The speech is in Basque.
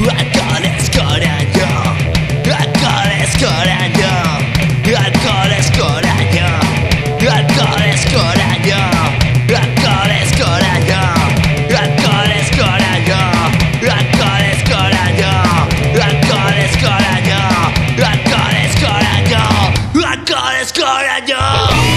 Let's go, let's go!